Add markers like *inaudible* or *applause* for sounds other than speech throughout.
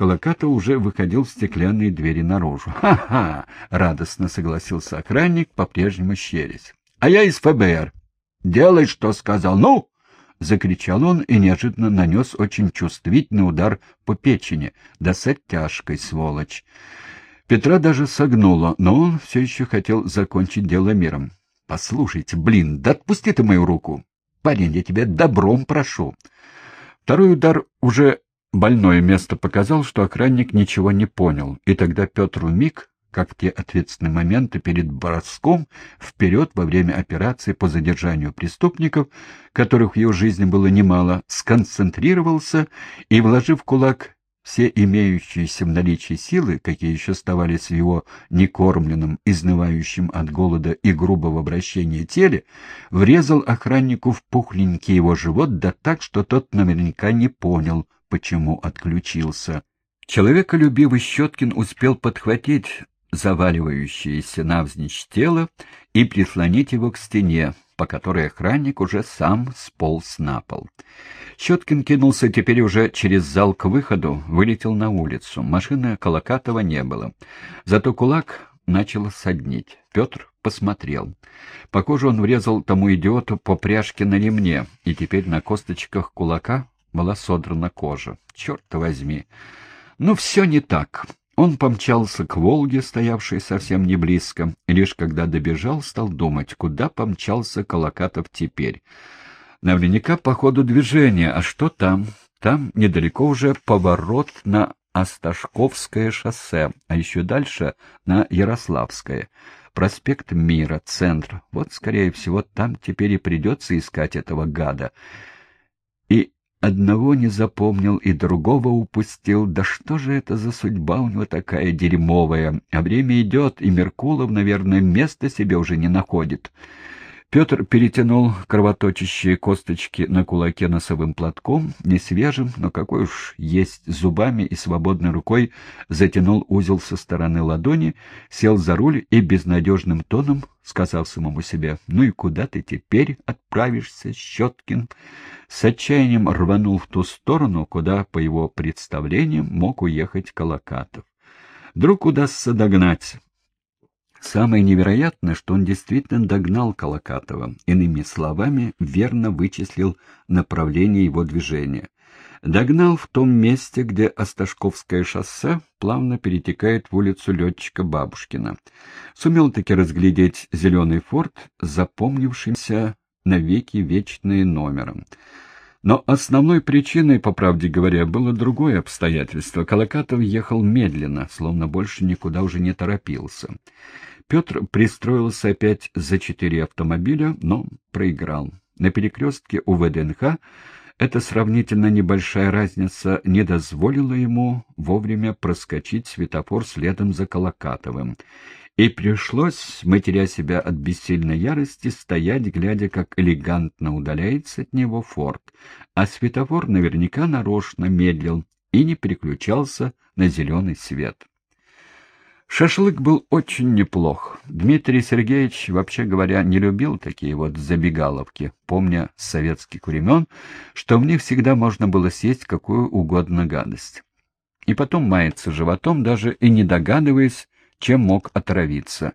Колокатов уже выходил в стеклянные двери наружу. *laughs* «Ха-ха!» — радостно согласился охранник, по-прежнему щерясь. «А я из ФБР. Делай, что сказал. Ну!» — закричал он и неожиданно нанес очень чувствительный удар по печени. Да с оттяжкой, сволочь! Петра даже согнуло, но он все еще хотел закончить дело миром. «Послушайте, блин, да отпусти ты мою руку! Парень, я тебя добром прошу!» Второй удар уже больное место показал, что охранник ничего не понял, и тогда Петр миг как в те ответственные моменты перед броском вперед во время операции по задержанию преступников, которых в его жизни было немало, сконцентрировался и, вложив кулак все имеющиеся в наличии силы, какие еще оставались в его некормленном, изнывающем от голода и грубого обращения теле, врезал охраннику в пухленький его живот, да так, что тот наверняка не понял, почему отключился. Человеколюбивый Щеткин успел подхватить заваливающееся навзничь тело и прислонить его к стене, по которой охранник уже сам сполз на пол. Щеткин кинулся теперь уже через зал к выходу, вылетел на улицу. Машины Колокатова не было. Зато кулак начал соднить. Петр посмотрел. Похоже, он врезал тому идиоту по пряжке на ремне, и теперь на косточках кулака была содрана кожа. Черт возьми! Ну, все не так. Он помчался к Волге, стоявшей совсем не близко, и лишь когда добежал, стал думать, куда помчался Колокатов теперь. Наверняка по ходу движения, а что там? Там недалеко уже поворот на Осташковское шоссе, а еще дальше на Ярославское. Проспект Мира, центр. Вот, скорее всего, там теперь и придется искать этого гада. И Одного не запомнил и другого упустил. Да что же это за судьба у него такая дерьмовая? А время идет, и Меркулов, наверное, места себе уже не находит. Петр перетянул кровоточащие косточки на кулаке носовым платком, не свежим, но какой уж есть зубами и свободной рукой затянул узел со стороны ладони, сел за руль и безнадежным тоном, сказав самому себе, «Ну и куда ты теперь отправишься, Щеткин?» с отчаянием рванул в ту сторону, куда, по его представлениям, мог уехать Колокатов. Вдруг удастся догнать. Самое невероятное, что он действительно догнал Колокатова, иными словами, верно вычислил направление его движения. Догнал в том месте, где Осташковское шоссе плавно перетекает в улицу летчика Бабушкина. Сумел таки разглядеть зеленый форт, запомнившимся навеки вечные номером. Но основной причиной, по правде говоря, было другое обстоятельство. Колокатов ехал медленно, словно больше никуда уже не торопился. Петр пристроился опять за четыре автомобиля, но проиграл. На перекрестке у ВДНХ эта сравнительно небольшая разница не дозволила ему вовремя проскочить светофор следом за Колокатовым, и пришлось, матеря себя от бессильной ярости, стоять, глядя, как элегантно удаляется от него форт, а светофор наверняка нарочно медлил и не переключался на зеленый свет. Шашлык был очень неплох. Дмитрий Сергеевич, вообще говоря, не любил такие вот забегаловки, помня с советских времен, что в них всегда можно было съесть какую угодно гадость. И потом мается животом, даже и не догадываясь, чем мог отравиться.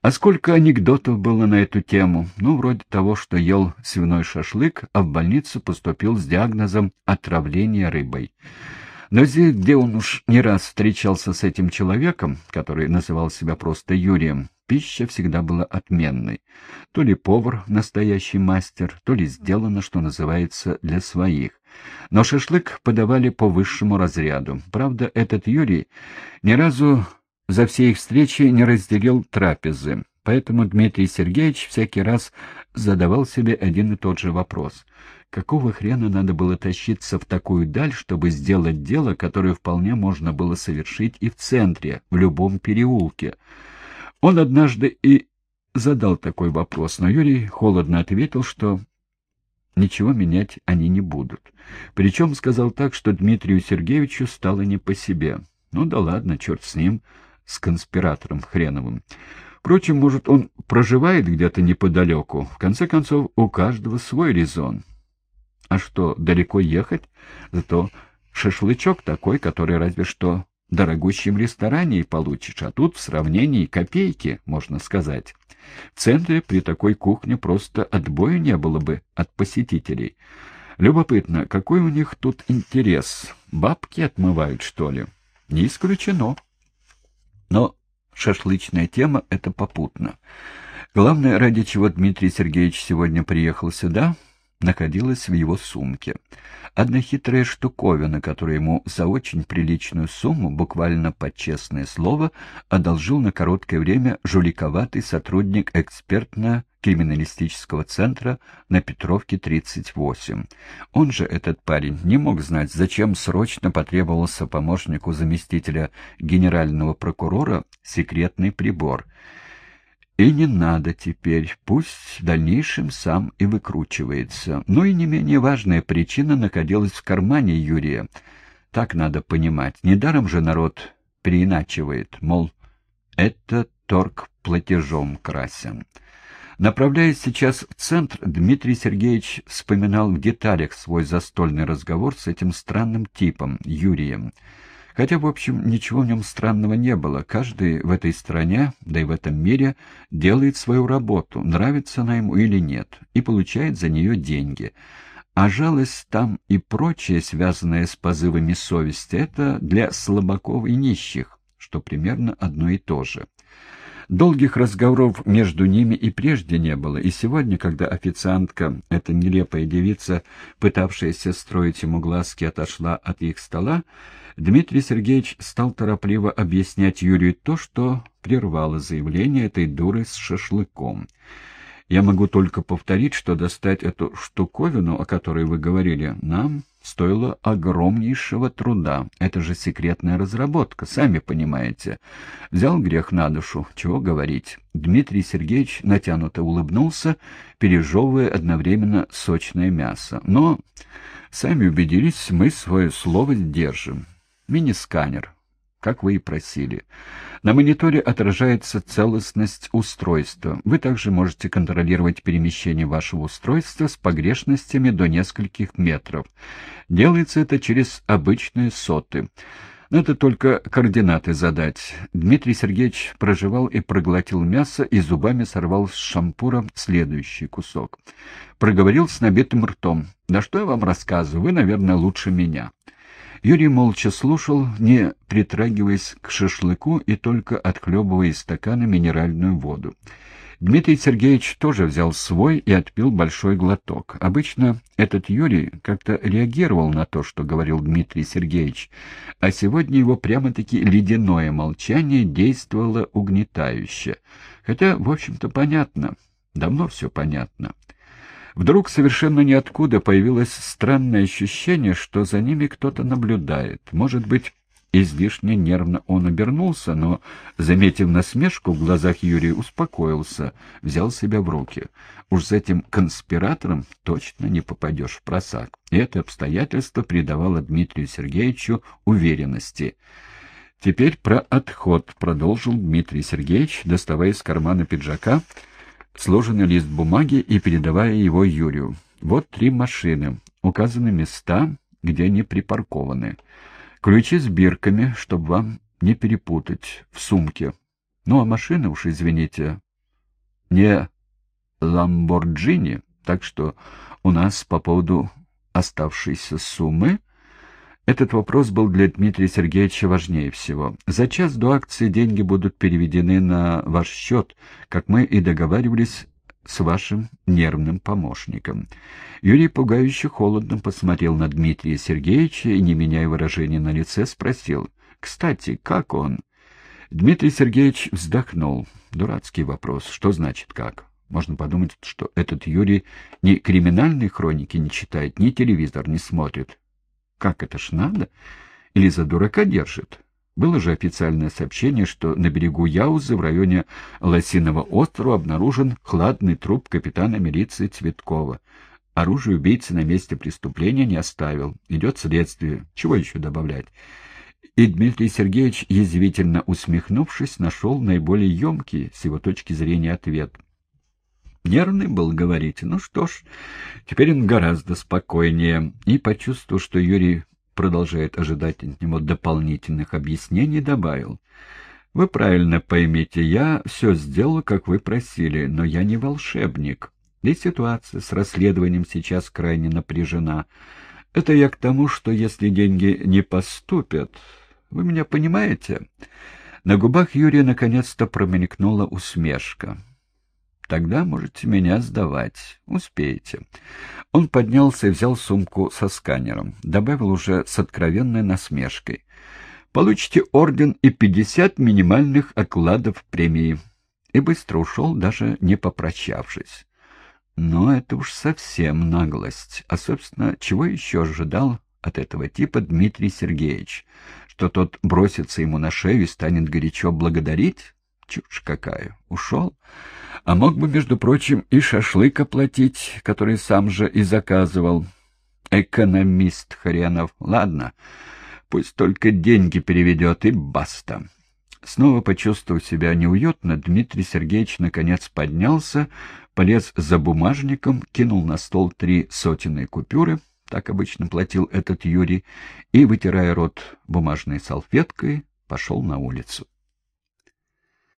А сколько анекдотов было на эту тему, ну, вроде того, что ел свиной шашлык, а в больницу поступил с диагнозом отравления рыбой. Но здесь, где он уж не раз встречался с этим человеком, который называл себя просто Юрием, пища всегда была отменной. То ли повар настоящий мастер, то ли сделано, что называется, для своих. Но шашлык подавали по высшему разряду. Правда, этот Юрий ни разу за все их встречи не разделил трапезы, поэтому Дмитрий Сергеевич всякий раз задавал себе один и тот же вопрос. Какого хрена надо было тащиться в такую даль, чтобы сделать дело, которое вполне можно было совершить и в центре, в любом переулке? Он однажды и задал такой вопрос, но Юрий холодно ответил, что ничего менять они не будут. Причем сказал так, что Дмитрию Сергеевичу стало не по себе. Ну да ладно, черт с ним, с конспиратором хреновым. Впрочем, может, он проживает где-то неподалеку. В конце концов, у каждого свой резон. А что, далеко ехать? Зато шашлычок такой, который разве что в дорогущем ресторане и получишь, а тут в сравнении копейки, можно сказать. В центре при такой кухне просто отбоя не было бы от посетителей. Любопытно, какой у них тут интерес? Бабки отмывают, что ли? Не исключено. Но шашлычная тема — это попутно. Главное, ради чего Дмитрий Сергеевич сегодня приехал сюда, находилась в его сумке. Одна хитрая штуковина, которую ему за очень приличную сумму, буквально под честное слово, одолжил на короткое время жуликоватый сотрудник экспертно-криминалистического центра на Петровке 38. Он же, этот парень, не мог знать, зачем срочно потребовался помощнику заместителя генерального прокурора секретный прибор — и не надо теперь, пусть в дальнейшем сам и выкручивается. Но и не менее важная причина находилась в кармане Юрия. Так надо понимать. Недаром же народ переиначивает, мол, это торг платежом красен. Направляясь сейчас в центр, Дмитрий Сергеевич вспоминал в деталях свой застольный разговор с этим странным типом, Юрием. Хотя, в общем, ничего в нем странного не было. Каждый в этой стране, да и в этом мире, делает свою работу, нравится она ему или нет, и получает за нее деньги. А жалость там и прочее, связанное с позывами совести, это для слабаков и нищих, что примерно одно и то же. Долгих разговоров между ними и прежде не было, и сегодня, когда официантка, эта нелепая девица, пытавшаяся строить ему глазки, отошла от их стола, Дмитрий Сергеевич стал торопливо объяснять Юрию то, что прервало заявление этой дуры с шашлыком. «Я могу только повторить, что достать эту штуковину, о которой вы говорили, нам стоило огромнейшего труда. Это же секретная разработка, сами понимаете. Взял грех на душу, чего говорить». Дмитрий Сергеевич натянуто улыбнулся, пережевывая одновременно сочное мясо. «Но, сами убедились, мы свое слово держим». Мини-сканер, как вы и просили. На мониторе отражается целостность устройства. Вы также можете контролировать перемещение вашего устройства с погрешностями до нескольких метров. Делается это через обычные соты. Это только координаты задать. Дмитрий Сергеевич проживал и проглотил мясо и зубами сорвал с шампура следующий кусок. Проговорил с набитым ртом. «Да что я вам рассказываю? Вы, наверное, лучше меня». Юрий молча слушал, не притрагиваясь к шашлыку и только отхлебывая из стакана минеральную воду. Дмитрий Сергеевич тоже взял свой и отпил большой глоток. Обычно этот Юрий как-то реагировал на то, что говорил Дмитрий Сергеевич, а сегодня его прямо-таки ледяное молчание действовало угнетающе. Хотя, в общем-то, понятно. Давно все понятно. Вдруг совершенно ниоткуда появилось странное ощущение, что за ними кто-то наблюдает. Может быть, излишне нервно он обернулся, но, заметив насмешку в глазах Юрия, успокоился, взял себя в руки. Уж с этим конспиратором точно не попадешь в просак. И это обстоятельство придавало Дмитрию Сергеевичу уверенности. «Теперь про отход», — продолжил Дмитрий Сергеевич, доставая из кармана пиджака сложенный лист бумаги и передавая его Юрию. Вот три машины, указаны места, где они припаркованы. Ключи с бирками, чтобы вам не перепутать, в сумке. Ну, а машины уж, извините, не Ламборджини, так что у нас по поводу оставшейся суммы этот вопрос был для Дмитрия Сергеевича важнее всего. За час до акции деньги будут переведены на ваш счет, как мы и договаривались с вашим нервным помощником. Юрий пугающе холодно посмотрел на Дмитрия Сергеевича и, не меняя выражения на лице, спросил, «Кстати, как он?» Дмитрий Сергеевич вздохнул. Дурацкий вопрос. Что значит «как»? Можно подумать, что этот Юрий ни криминальной хроники не читает, ни телевизор не смотрит. Как это ж надо? Или за дурака держит? Было же официальное сообщение, что на берегу Яузы в районе Лосиного острова обнаружен хладный труп капитана милиции Цветкова. Оружие убийцы на месте преступления не оставил. Идет следствие. Чего еще добавлять? И Дмитрий Сергеевич, язвительно усмехнувшись, нашел наиболее емкий, с его точки зрения, ответ. Нервный был, говорите. Ну что ж, теперь он гораздо спокойнее. И почувствовал, что Юрий продолжает ожидать от него дополнительных объяснений, добавил. «Вы правильно поймите, я все сделал, как вы просили, но я не волшебник. И ситуация с расследованием сейчас крайне напряжена. Это я к тому, что если деньги не поступят... Вы меня понимаете?» На губах Юрия наконец-то промелькнула усмешка. Тогда можете меня сдавать. Успеете. Он поднялся и взял сумку со сканером. Добавил уже с откровенной насмешкой. Получите орден и пятьдесят минимальных окладов премии. И быстро ушел, даже не попрощавшись. Но это уж совсем наглость. А, собственно, чего еще ожидал от этого типа Дмитрий Сергеевич? Что тот бросится ему на шею и станет горячо благодарить? Чушь какая. Ушел. А мог бы, между прочим, и шашлык оплатить, который сам же и заказывал. Экономист хренов. Ладно, пусть только деньги переведет, и баста. Снова почувствовав себя неуютно, Дмитрий Сергеевич наконец поднялся, полез за бумажником, кинул на стол три сотенные купюры, так обычно платил этот Юрий, и, вытирая рот бумажной салфеткой, пошел на улицу.